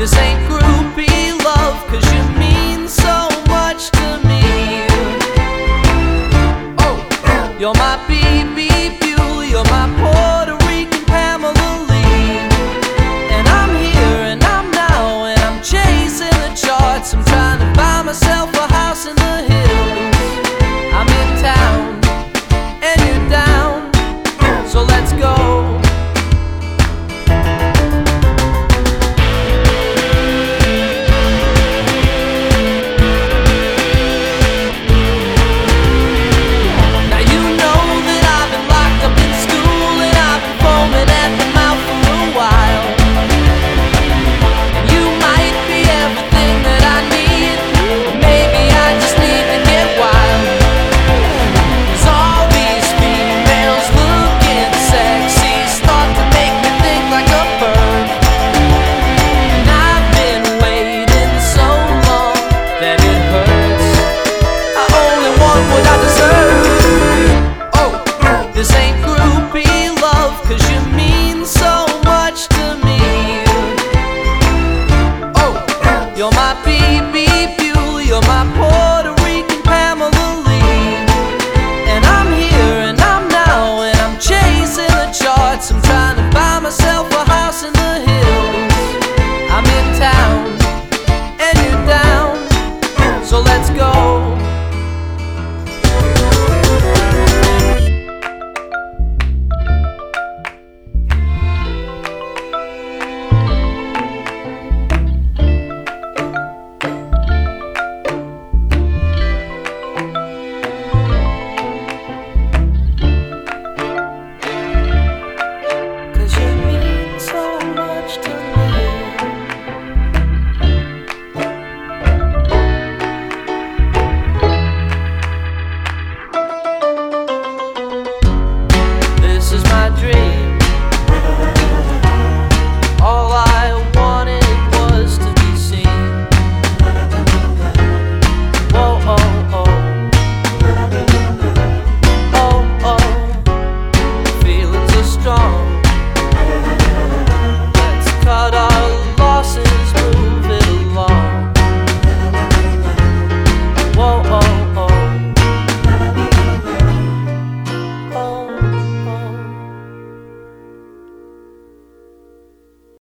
This ain't groupie love, cause you mean so much to me. Oh, you're my Bebe Buell, you're my poor. You're my beep beep you, you're my poor.